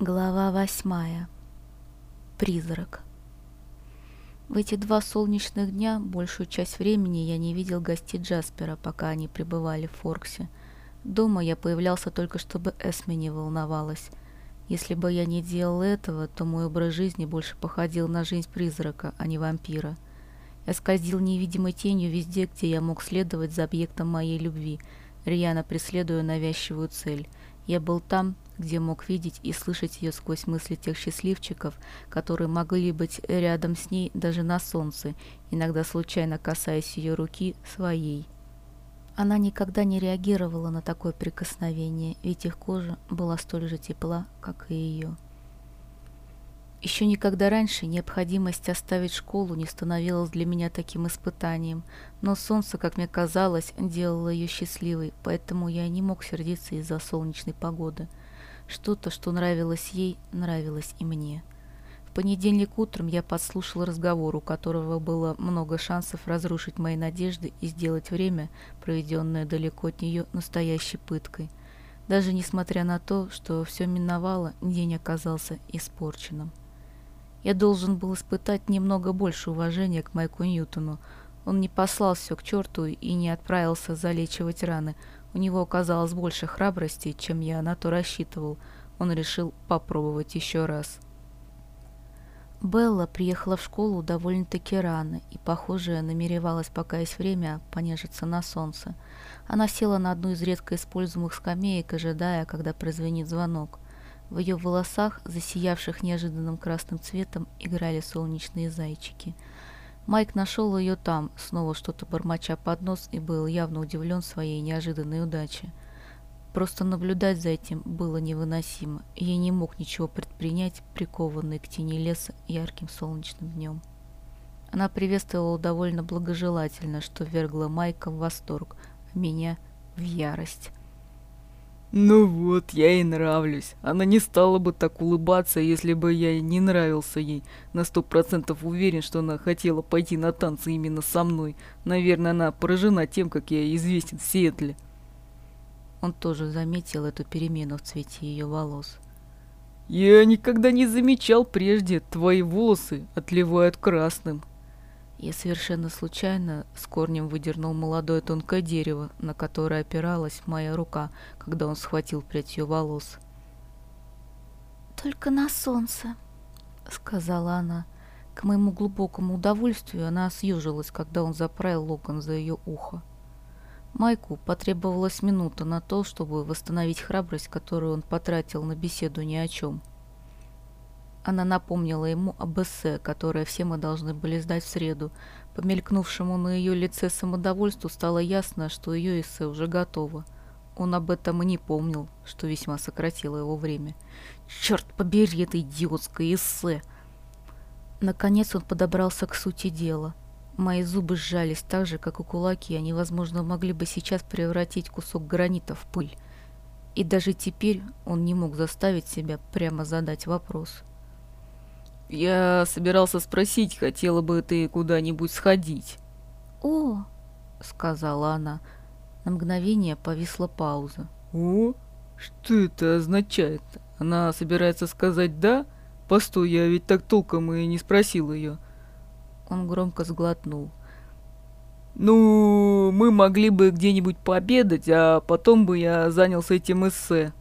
Глава восьмая. Призрак. В эти два солнечных дня большую часть времени я не видел гостей Джаспера, пока они пребывали в Форксе. Дома я появлялся только, чтобы Эсми не волновалась. Если бы я не делал этого, то мой образ жизни больше походил на жизнь призрака, а не вампира. Я скользил невидимой тенью везде, где я мог следовать за объектом моей любви, рьяно преследуя навязчивую цель. Я был там, где мог видеть и слышать ее сквозь мысли тех счастливчиков, которые могли быть рядом с ней даже на солнце, иногда случайно касаясь ее руки своей. Она никогда не реагировала на такое прикосновение, ведь их кожа была столь же тепла, как и ее. Еще никогда раньше необходимость оставить школу не становилась для меня таким испытанием, но солнце, как мне казалось, делало ее счастливой, поэтому я не мог сердиться из-за солнечной погоды – что-то, что нравилось ей, нравилось и мне. В понедельник утром я подслушал разговор, у которого было много шансов разрушить мои надежды и сделать время, проведенное далеко от нее, настоящей пыткой. Даже несмотря на то, что все миновало, день оказался испорченным. Я должен был испытать немного больше уважения к Майку Ньютону. Он не послал все к черту и не отправился залечивать раны, у него оказалось больше храбрости, чем я на то рассчитывал. Он решил попробовать еще раз. Белла приехала в школу довольно-таки рано и, похоже, намеревалась, пока есть время, понежиться на солнце. Она села на одну из редко используемых скамеек, ожидая, когда прозвенит звонок. В ее волосах, засиявших неожиданным красным цветом, играли солнечные зайчики – Майк нашел ее там, снова что-то бормоча под нос, и был явно удивлен своей неожиданной удаче. Просто наблюдать за этим было невыносимо, и я не мог ничего предпринять, прикованный к тени леса ярким солнечным днем. Она приветствовала довольно благожелательно, что вергло Майка в восторг, а меня в ярость. Ну вот, я ей нравлюсь. Она не стала бы так улыбаться, если бы я не нравился ей. На сто процентов уверен, что она хотела пойти на танцы именно со мной. Наверное, она поражена тем, как я известен в Сиэтле. Он тоже заметил эту перемену в цвете ее волос. Я никогда не замечал прежде, твои волосы отливают красным. Я совершенно случайно с корнем выдернул молодое тонкое дерево, на которое опиралась моя рука, когда он схватил прядь ее волос. «Только на солнце», — сказала она. К моему глубокому удовольствию она съежилась, когда он заправил локон за ее ухо. Майку потребовалась минута на то, чтобы восстановить храбрость, которую он потратил на беседу ни о чем. Она напомнила ему об эссе, которое все мы должны были сдать в среду. По мелькнувшему на ее лице самодовольству стало ясно, что ее эссе уже готово. Он об этом и не помнил, что весьма сократило его время. «Черт побери это идиотское эссе!» Наконец он подобрался к сути дела. Мои зубы сжались так же, как и кулаки, они, возможно, могли бы сейчас превратить кусок гранита в пыль. И даже теперь он не мог заставить себя прямо задать вопрос. Я собирался спросить, хотела бы ты куда-нибудь сходить. О, сказала она. На мгновение повисла пауза. О, что это означает? Она собирается сказать «да»? Постой, я ведь так толком и не спросил ее. Он громко сглотнул. Ну, мы могли бы где-нибудь пообедать, а потом бы я занялся этим эссе.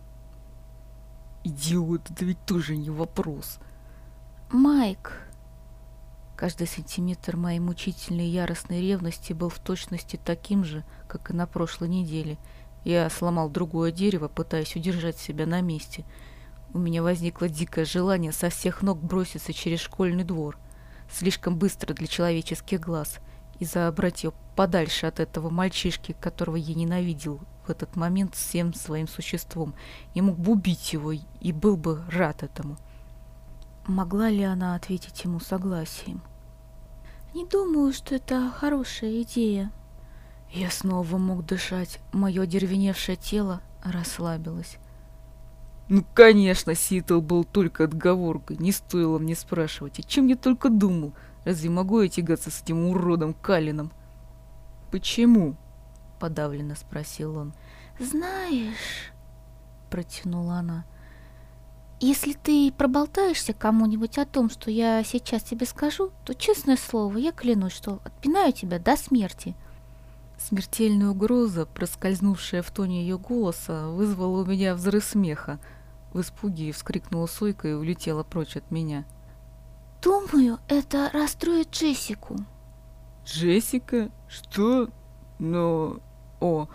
Идиот, это ведь тоже не вопрос. Майк. Каждый сантиметр моей мучительной яростной ревности был в точности таким же, как и на прошлой неделе. Я сломал другое дерево, пытаясь удержать себя на месте. У меня возникло дикое желание со всех ног броситься через школьный двор. Слишком быстро для человеческих глаз. И забрать ее подальше от этого мальчишки, которого я ненавидел в этот момент всем своим существом. Я мог бы убить его и был бы рад этому. Могла ли она ответить ему согласием? «Не думаю, что это хорошая идея». Я снова мог дышать. Мое деревеневшее тело расслабилось. Ну, конечно, Ситл был только отговоркой. Не стоило мне спрашивать. О чем я только думал? Разве могу я тягаться с этим уродом Калином? Почему? Подавленно спросил он. Знаешь, протянула она, Если ты проболтаешься кому-нибудь о том, что я сейчас тебе скажу, то, честное слово, я клянусь, что отпинаю тебя до смерти. Смертельная угроза, проскользнувшая в тоне ее голоса, вызвала у меня взрыв смеха. В испуге вскрикнула Сойка и улетела прочь от меня. Думаю, это расстроит Джессику. Джессика? Что? Но... О,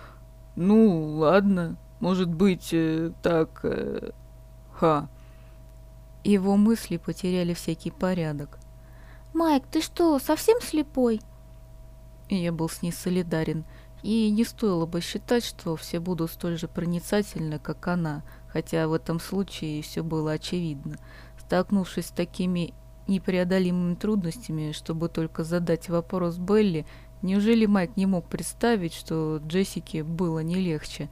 ну, ладно. Может быть, э, так... Э, ха. Его мысли потеряли всякий порядок. «Майк, ты что, совсем слепой?» Я был с ней солидарен, и не стоило бы считать, что все будут столь же проницательны, как она, хотя в этом случае все было очевидно. Столкнувшись с такими непреодолимыми трудностями, чтобы только задать вопрос Белли, неужели Майк не мог представить, что Джессике было не легче?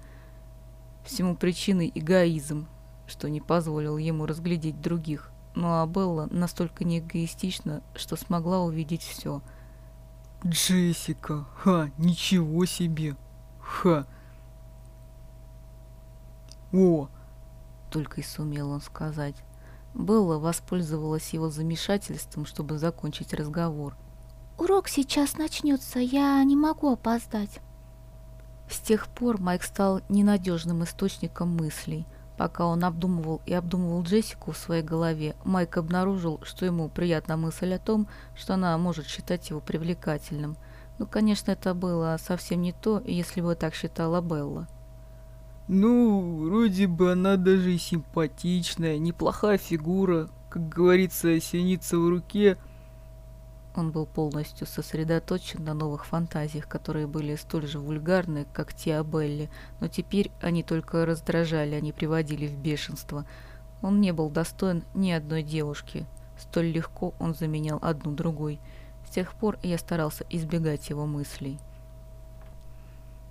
Всему причиной эгоизм, что не позволил ему разглядеть других. Ну а Белла настолько неэгоистична, что смогла увидеть все. «Джессика! Ха! Ничего себе! Ха!» «О!» — только и сумел он сказать. Белла воспользовалась его замешательством, чтобы закончить разговор. «Урок сейчас начнется, я не могу опоздать». С тех пор Майк стал ненадежным источником мыслей. Пока он обдумывал и обдумывал Джессику в своей голове, Майк обнаружил, что ему приятна мысль о том, что она может считать его привлекательным. Но, конечно, это было совсем не то, если бы так считала Белла. Ну, вроде бы она даже и симпатичная, неплохая фигура, как говорится, синица в руке. Он был полностью сосредоточен на новых фантазиях, которые были столь же вульгарны, как те о Белле, но теперь они только раздражали, они приводили в бешенство. Он не был достоин ни одной девушки. Столь легко он заменял одну другой. С тех пор я старался избегать его мыслей.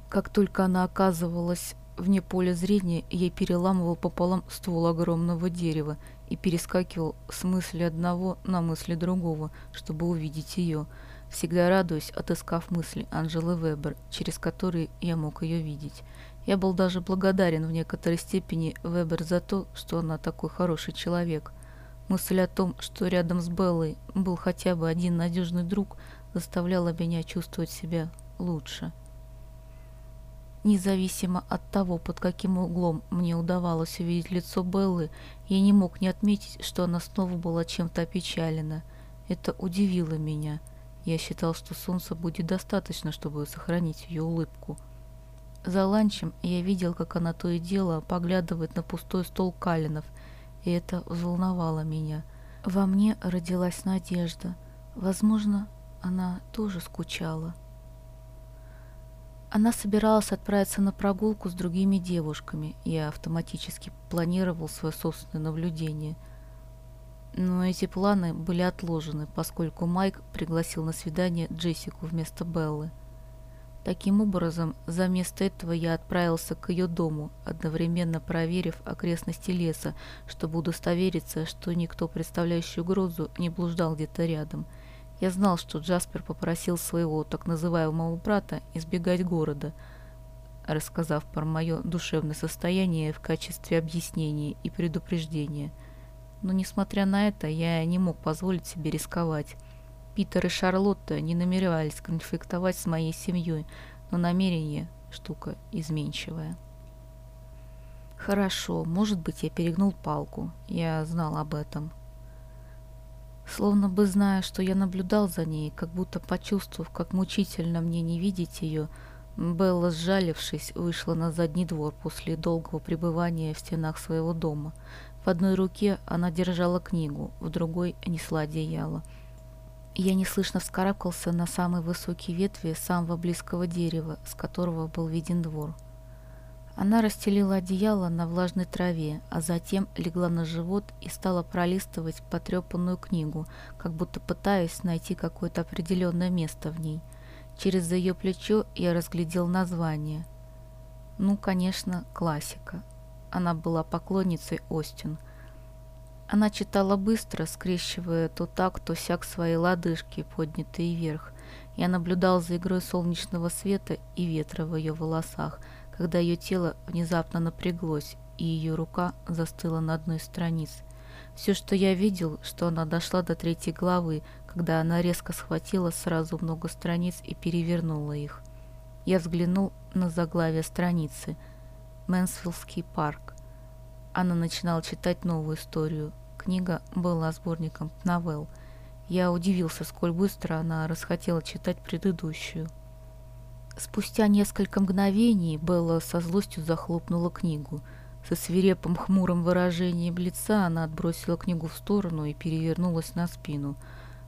Как только она оказывалась вне поля зрения, я переламывал пополам ствол огромного дерева и перескакивал с мысли одного на мысли другого, чтобы увидеть ее, всегда радуясь, отыскав мысли Анжелы Вебер, через которые я мог ее видеть. Я был даже благодарен в некоторой степени Вебер за то, что она такой хороший человек. Мысль о том, что рядом с Беллой был хотя бы один надежный друг, заставляла меня чувствовать себя лучше. Независимо от того, под каким углом мне удавалось увидеть лицо Беллы, я не мог не отметить, что она снова была чем-то опечалена. Это удивило меня. Я считал, что солнца будет достаточно, чтобы сохранить ее улыбку. За ланчем я видел, как она то и дело поглядывает на пустой стол Калинов, и это взволновало меня. Во мне родилась надежда. Возможно, она тоже скучала. Она собиралась отправиться на прогулку с другими девушками. Я автоматически планировал свое собственное наблюдение. Но эти планы были отложены, поскольку Майк пригласил на свидание Джессику вместо Беллы. Таким образом, за место этого я отправился к ее дому, одновременно проверив окрестности леса, чтобы удостовериться, что никто, представляющий угрозу, не блуждал где-то рядом – я знал, что Джаспер попросил своего так называемого брата избегать города, рассказав про мое душевное состояние в качестве объяснения и предупреждения. Но, несмотря на это, я не мог позволить себе рисковать. Питер и Шарлотта не намеревались конфликтовать с моей семьей, но намерение – штука изменчивая. Хорошо, может быть, я перегнул палку. Я знал об этом. Словно бы зная, что я наблюдал за ней, как будто почувствовав, как мучительно мне не видеть ее, Белла, сжалившись, вышла на задний двор после долгого пребывания в стенах своего дома. В одной руке она держала книгу, в другой несла одеяло. Я неслышно вскарабкался на самые высокие ветви самого близкого дерева, с которого был виден двор. Она расстелила одеяло на влажной траве, а затем легла на живот и стала пролистывать потрепанную книгу, как будто пытаясь найти какое-то определенное место в ней. Через ее плечо я разглядел название. Ну, конечно, классика. Она была поклонницей Остин. Она читала быстро, скрещивая то так, то сяк свои лодыжки, поднятые вверх. Я наблюдал за игрой солнечного света и ветра в ее волосах – когда ее тело внезапно напряглось, и ее рука застыла на одной из страниц. Все, что я видел, что она дошла до третьей главы, когда она резко схватила сразу много страниц и перевернула их. Я взглянул на заглавие страницы «Мэнсфилдский парк». Она начинала читать новую историю. Книга была сборником новелл. Я удивился, сколь быстро она расхотела читать предыдущую. Спустя несколько мгновений Белла со злостью захлопнула книгу. Со свирепым хмурым выражением лица она отбросила книгу в сторону и перевернулась на спину.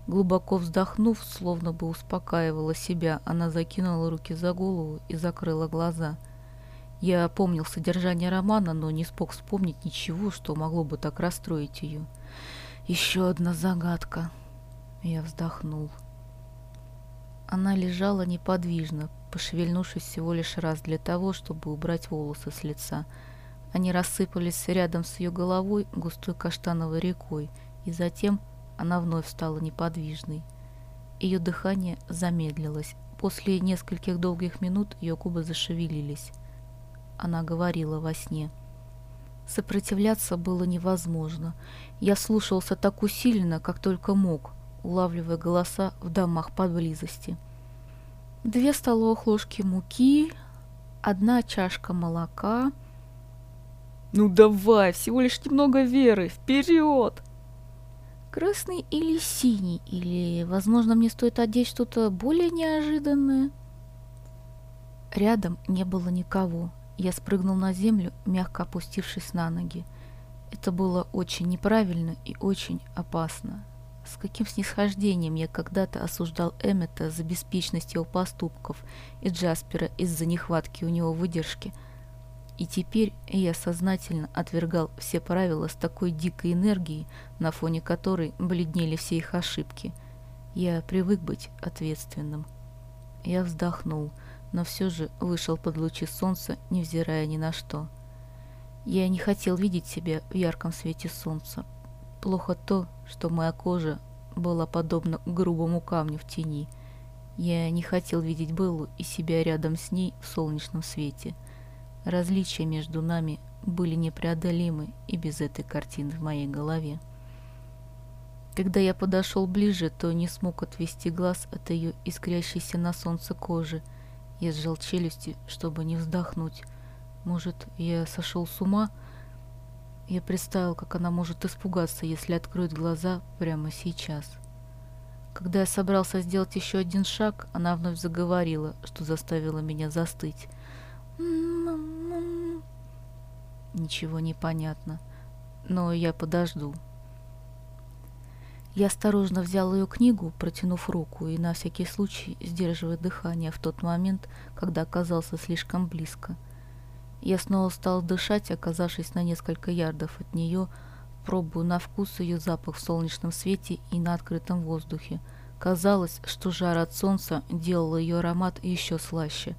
Глубоко вздохнув, словно бы успокаивала себя, она закинула руки за голову и закрыла глаза. Я помнил содержание романа, но не смог вспомнить ничего, что могло бы так расстроить ее. Еще одна загадка. Я вздохнул. Она лежала неподвижно, пошевельнувшись всего лишь раз для того, чтобы убрать волосы с лица. Они рассыпались рядом с ее головой густой каштановой рекой, и затем она вновь стала неподвижной. Ее дыхание замедлилось. После нескольких долгих минут ее губы зашевелились. Она говорила во сне. Сопротивляться было невозможно. Я слушался так усиленно, как только мог, улавливая голоса в домах поблизости. Две столовых ложки муки, одна чашка молока. «Ну давай, всего лишь немного веры, вперед!» Красный или синий, или, возможно, мне стоит одеть что-то более неожиданное? Рядом не было никого. Я спрыгнул на землю, мягко опустившись на ноги. Это было очень неправильно и очень опасно. С каким снисхождением я когда-то осуждал Эммета за беспечность его поступков и Джаспера из-за нехватки у него выдержки. И теперь я сознательно отвергал все правила с такой дикой энергией, на фоне которой бледнели все их ошибки. Я привык быть ответственным. Я вздохнул, но все же вышел под лучи солнца, невзирая ни на что. Я не хотел видеть себя в ярком свете солнца, Плохо то, что моя кожа была подобна грубому камню в тени. Я не хотел видеть Беллу и себя рядом с ней в солнечном свете. Различия между нами были непреодолимы и без этой картины в моей голове. Когда я подошел ближе, то не смог отвести глаз от ее искрящейся на солнце кожи. Я сжал челюсти, чтобы не вздохнуть. Может, я сошел с ума? Я представил, как она может испугаться, если откроет глаза прямо сейчас. Когда я собрался сделать еще один шаг, она вновь заговорила, что заставило меня застыть. Ничего не понятно, но я подожду. Я осторожно взял ее книгу, протянув руку и на всякий случай сдерживая дыхание в тот момент, когда оказался слишком близко – я снова стал дышать, оказавшись на несколько ярдов от нее, пробую на вкус ее запах в солнечном свете и на открытом воздухе. Казалось, что жар от солнца делал ее аромат еще слаще.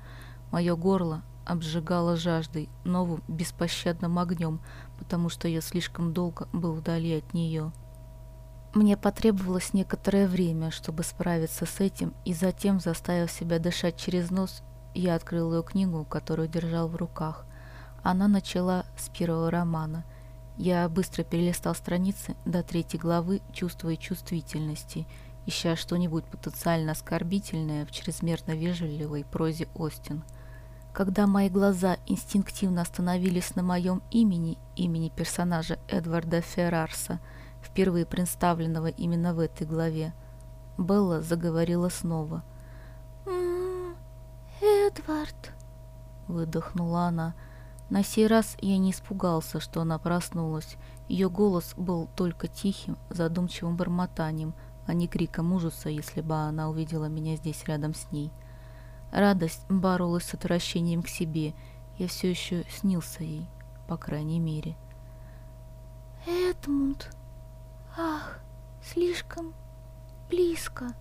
Мое горло обжигало жаждой, новым беспощадным огнем, потому что я слишком долго был вдали от нее. Мне потребовалось некоторое время, чтобы справиться с этим, и затем, заставив себя дышать через нос, я открыл ее книгу, которую держал в руках. Она начала с первого романа. Я быстро перелистал страницы до третьей главы, чувствуя чувствительности, ища что-нибудь потенциально оскорбительное в чрезмерно вежливой прозе Остин. Когда мои глаза инстинктивно остановились на моем имени, имени персонажа Эдварда Феррарса, впервые представленного именно в этой главе, Белла заговорила снова. «М «М-м, -м, «Эдвард», — выдохнула она, — на сей раз я не испугался, что она проснулась. Ее голос был только тихим, задумчивым бормотанием, а не криком ужаса, если бы она увидела меня здесь рядом с ней. Радость боролась с отвращением к себе. Я все еще снился ей, по крайней мере. «Эдмунд! Ах, слишком близко!»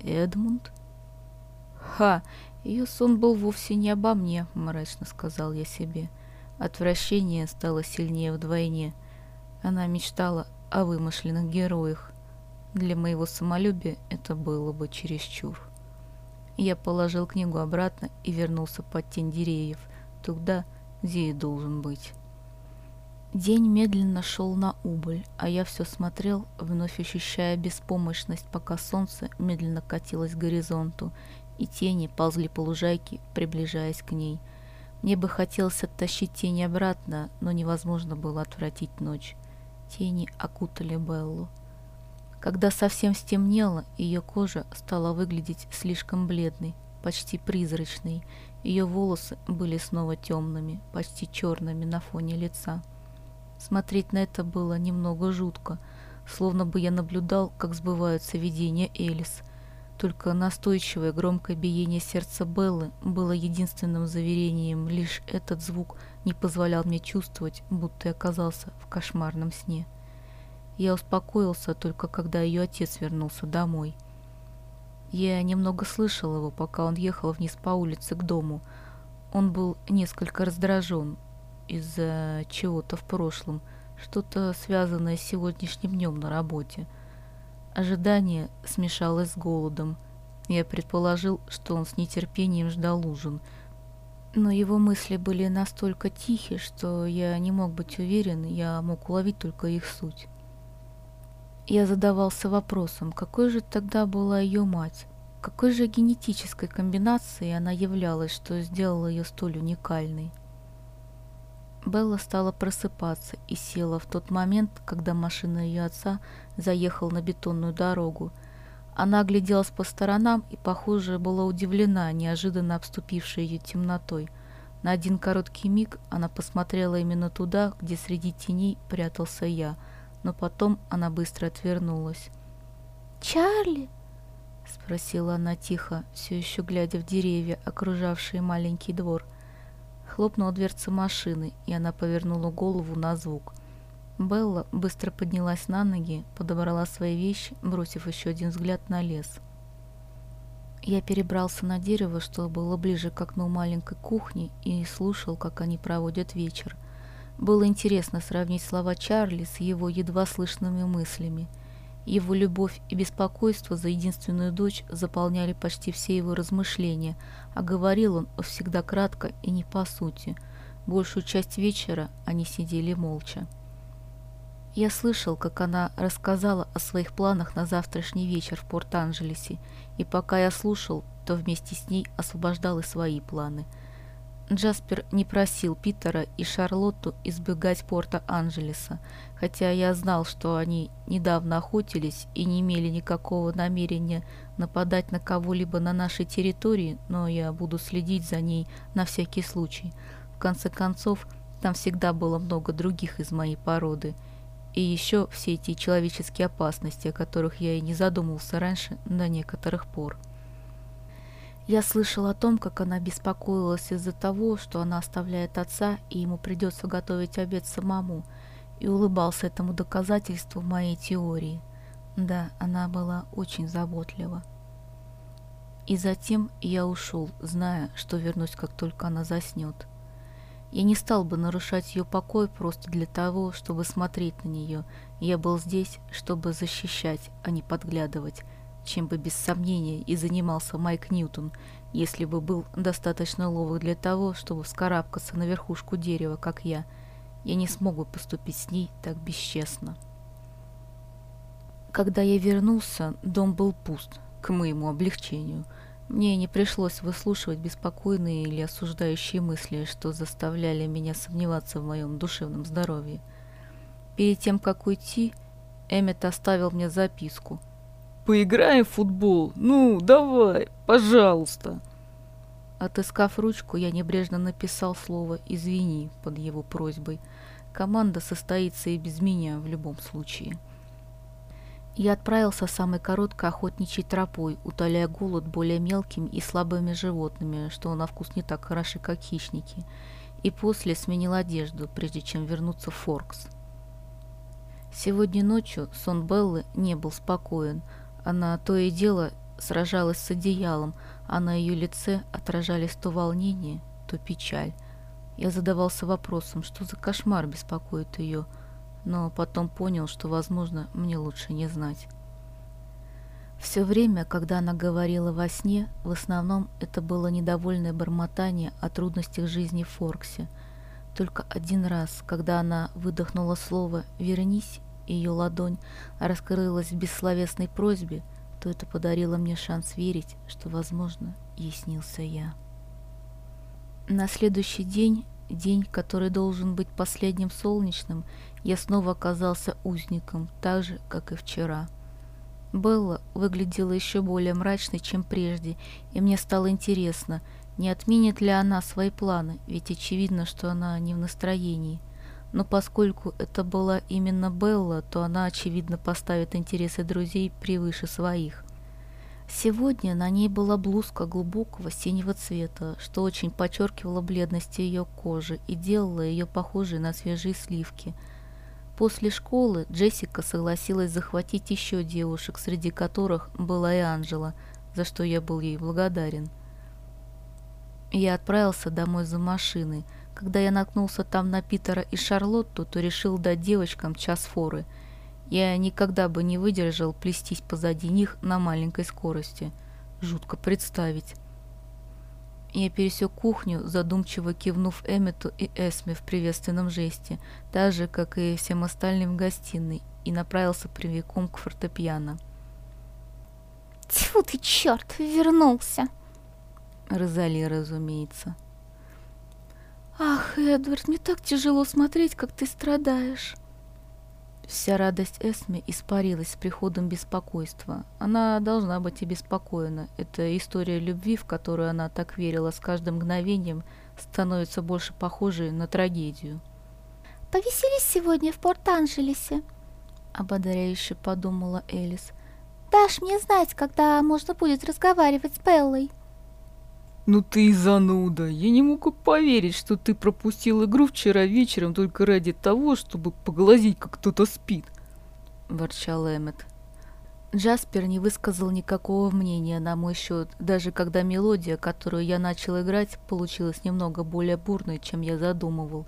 «Эдмунд?» «Ха! Ее сон был вовсе не обо мне, мрачно сказал я себе. Отвращение стало сильнее вдвойне. Она мечтала о вымышленных героях. Для моего самолюбия это было бы чересчур. Я положил книгу обратно и вернулся под тень деревьев, туда, где и должен быть. День медленно шел на убыль, а я все смотрел, вновь ощущая беспомощность, пока солнце медленно катилось к горизонту, и тени ползли по лужайке, приближаясь к ней. Мне бы хотелось оттащить тени обратно, но невозможно было отвратить ночь. Тени окутали Беллу. Когда совсем стемнело, ее кожа стала выглядеть слишком бледной, почти призрачной. Ее волосы были снова темными, почти черными на фоне лица. Смотреть на это было немного жутко, словно бы я наблюдал, как сбываются видения Элис. Только настойчивое громкое биение сердца Беллы было единственным заверением, лишь этот звук не позволял мне чувствовать, будто я оказался в кошмарном сне. Я успокоился только когда ее отец вернулся домой. Я немного слышал его, пока он ехал вниз по улице к дому. Он был несколько раздражен, из-за чего-то в прошлом, что-то связанное с сегодняшним днем на работе. Ожидание смешалось с голодом. Я предположил, что он с нетерпением ждал ужин, но его мысли были настолько тихи, что я не мог быть уверен, я мог уловить только их суть. Я задавался вопросом, какой же тогда была ее мать, какой же генетической комбинацией она являлась, что сделала ее столь уникальной. Белла стала просыпаться и села в тот момент, когда машина ее отца заехала на бетонную дорогу. Она огляделась по сторонам и, похоже, была удивлена неожиданно обступившей ее темнотой. На один короткий миг она посмотрела именно туда, где среди теней прятался я, но потом она быстро отвернулась. «Чарли?» — спросила она тихо, все еще глядя в деревья, окружавшие маленький двор — Хлопнула дверца машины, и она повернула голову на звук. Белла быстро поднялась на ноги, подобрала свои вещи, бросив еще один взгляд на лес. Я перебрался на дерево, что было ближе к окну маленькой кухни, и слушал, как они проводят вечер. Было интересно сравнить слова Чарли с его едва слышными мыслями – его любовь и беспокойство за единственную дочь заполняли почти все его размышления, а говорил он всегда кратко и не по сути. Большую часть вечера они сидели молча. Я слышал, как она рассказала о своих планах на завтрашний вечер в Порт-Анджелесе, и пока я слушал, то вместе с ней освобождал и свои планы – Джаспер не просил Питера и Шарлотту избегать порта Анджелеса, хотя я знал, что они недавно охотились и не имели никакого намерения нападать на кого-либо на нашей территории, но я буду следить за ней на всякий случай. В конце концов, там всегда было много других из моей породы. И еще все эти человеческие опасности, о которых я и не задумывался раньше до некоторых пор. Я слышал о том, как она беспокоилась из-за того, что она оставляет отца, и ему придется готовить обед самому, и улыбался этому доказательству моей теории. Да, она была очень заботлива. И затем я ушел, зная, что вернусь, как только она заснет. Я не стал бы нарушать ее покой просто для того, чтобы смотреть на нее. Я был здесь, чтобы защищать, а не подглядывать, чем бы без сомнения и занимался Майк Ньютон, если бы был достаточно ловок для того, чтобы вскарабкаться на верхушку дерева, как я. Я не смог бы поступить с ней так бесчестно. Когда я вернулся, дом был пуст, к моему облегчению. Мне не пришлось выслушивать беспокойные или осуждающие мысли, что заставляли меня сомневаться в моем душевном здоровье. Перед тем, как уйти, Эммет оставил мне записку – Поиграем в футбол? Ну, давай, пожалуйста. Отыскав ручку, я небрежно написал слово «извини» под его просьбой. Команда состоится и без меня в любом случае. Я отправился самой короткой охотничьей тропой, утоляя голод более мелкими и слабыми животными, что на вкус не так хороши, как хищники, и после сменил одежду, прежде чем вернуться в Форкс. Сегодня ночью сон Беллы не был спокоен – она то и дело сражалась с одеялом, а на ее лице отражались то волнение, то печаль. Я задавался вопросом, что за кошмар беспокоит ее, но потом понял, что, возможно, мне лучше не знать. Все время, когда она говорила во сне, в основном это было недовольное бормотание о трудностях жизни Форксе. Только один раз, когда она выдохнула слово «вернись», ее ладонь раскрылась в бессловесной просьбе, то это подарило мне шанс верить, что, возможно, ей снился я. На следующий день, день, который должен быть последним солнечным, я снова оказался узником, так же, как и вчера. Белла выглядела еще более мрачной, чем прежде, и мне стало интересно, не отменит ли она свои планы, ведь очевидно, что она не в настроении. Но поскольку это была именно Белла, то она, очевидно, поставит интересы друзей превыше своих. Сегодня на ней была блузка глубокого синего цвета, что очень подчеркивало бледность ее кожи и делало ее похожей на свежие сливки. После школы Джессика согласилась захватить еще девушек, среди которых была и Анжела, за что я был ей благодарен. Я отправился домой за машиной. Когда я наткнулся там на Питера и Шарлотту, то решил дать девочкам час форы – я никогда бы не выдержал плестись позади них на маленькой скорости. Жутко представить. Я пересек кухню, задумчиво кивнув Эммету и Эсме в приветственном жесте, так же, как и всем остальным в гостиной, и направился прямиком к фортепиано. «Тьфу ты, черт, вернулся!» Розали, разумеется. «Ах, Эдвард, мне так тяжело смотреть, как ты страдаешь!» Вся радость Эсме испарилась с приходом беспокойства. Она должна быть обеспокоена. Эта история любви, в которую она так верила с каждым мгновением, становится больше похожей на трагедию. «Повеселись сегодня в Порт-Анджелесе», — ободряюще подумала Элис. «Дашь мне знать, когда можно будет разговаривать с Беллой». Ну ты зануда. Я не могу поверить, что ты пропустил игру вчера вечером только ради того, чтобы поглазеть, как кто-то спит. Ворчал Эммет. Джаспер не высказал никакого мнения на мой счет, даже когда мелодия, которую я начал играть, получилась немного более бурной, чем я задумывал.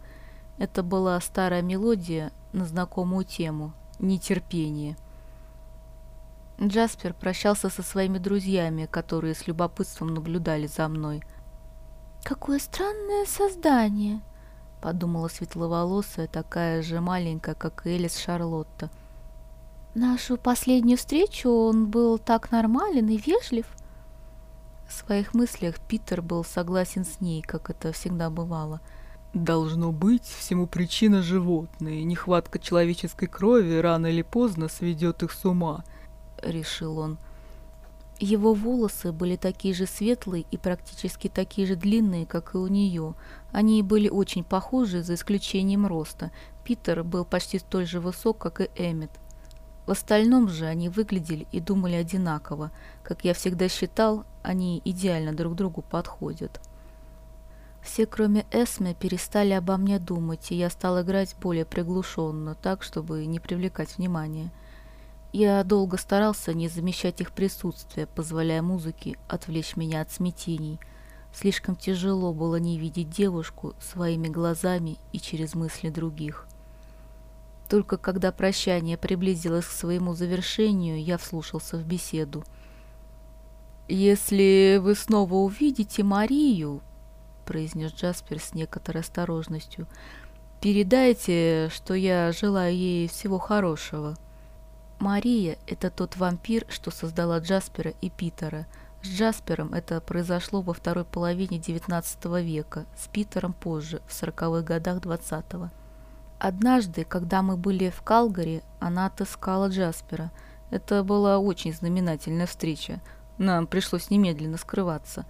Это была старая мелодия на знакомую тему – нетерпение. Джаспер прощался со своими друзьями, которые с любопытством наблюдали за мной. «Какое странное создание!» — подумала светловолосая, такая же маленькая, как и Элис Шарлотта. «Нашу последнюю встречу он был так нормален и вежлив». В своих мыслях Питер был согласен с ней, как это всегда бывало. «Должно быть, всему причина животные. Нехватка человеческой крови рано или поздно сведет их с ума». — решил он. Его волосы были такие же светлые и практически такие же длинные, как и у нее. Они были очень похожи, за исключением роста. Питер был почти столь же высок, как и Эммет. В остальном же они выглядели и думали одинаково. Как я всегда считал, они идеально друг другу подходят. Все, кроме Эсме, перестали обо мне думать, и я стал играть более приглушенно, так, чтобы не привлекать внимания. Я долго старался не замечать их присутствие, позволяя музыке отвлечь меня от смятений. Слишком тяжело было не видеть девушку своими глазами и через мысли других. Только когда прощание приблизилось к своему завершению, я вслушался в беседу. «Если вы снова увидите Марию», — произнес Джаспер с некоторой осторожностью, — «передайте, что я желаю ей всего хорошего». Мария – это тот вампир, что создала Джаспера и Питера. С Джаспером это произошло во второй половине XIX века, с Питером позже, в 40-х годах XX -го. Однажды, когда мы были в Калгари, она отыскала Джаспера. Это была очень знаменательная встреча. Нам пришлось немедленно скрываться.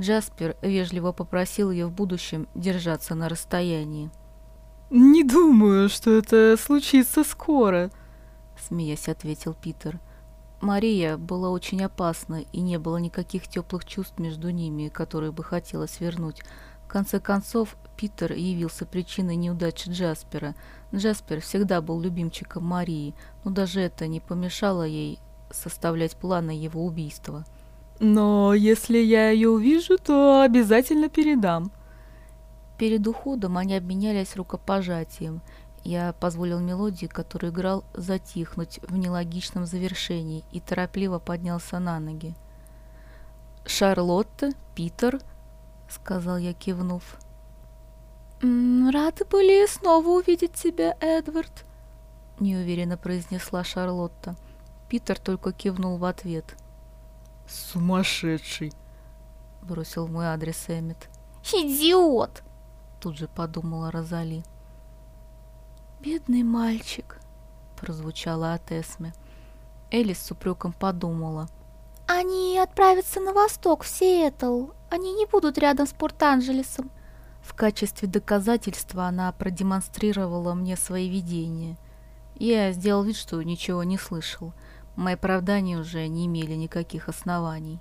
Джаспер вежливо попросил ее в будущем держаться на расстоянии. «Не думаю, что это случится скоро», смеясь ответил Питер. Мария была очень опасна, и не было никаких теплых чувств между ними, которые бы хотелось вернуть. В конце концов, Питер явился причиной неудачи Джаспера. Джаспер всегда был любимчиком Марии, но даже это не помешало ей составлять планы его убийства. «Но если я ее увижу, то обязательно передам». Перед уходом они обменялись рукопожатием – я позволил мелодии, которую играл, затихнуть в нелогичном завершении и торопливо поднялся на ноги. «Шарлотта, Питер», — сказал я, кивнув. «Рады были снова увидеть тебя, Эдвард», — неуверенно произнесла Шарлотта. Питер только кивнул в ответ. «Сумасшедший!» — бросил мой адрес Эммет. «Идиот!» — тут же подумала Розали. «Бедный мальчик», — прозвучало от Эсме. Элис с упреком подумала. «Они отправятся на восток, в Сиэтл. Они не будут рядом с Порт-Анджелесом. В качестве доказательства она продемонстрировала мне свои видения. Я сделал вид, что ничего не слышал. Мои оправдания уже не имели никаких оснований.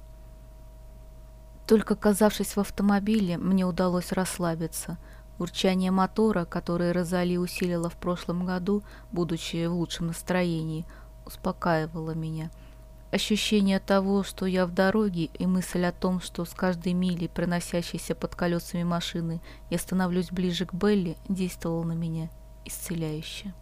Только оказавшись в автомобиле, мне удалось расслабиться. Урчание мотора, которое Розали усилила в прошлом году, будучи в лучшем настроении, успокаивало меня – Ощущение того, что я в дороге, и мысль о том, что с каждой милей, проносящейся под колесами машины, я становлюсь ближе к Белли, действовала на меня исцеляюще.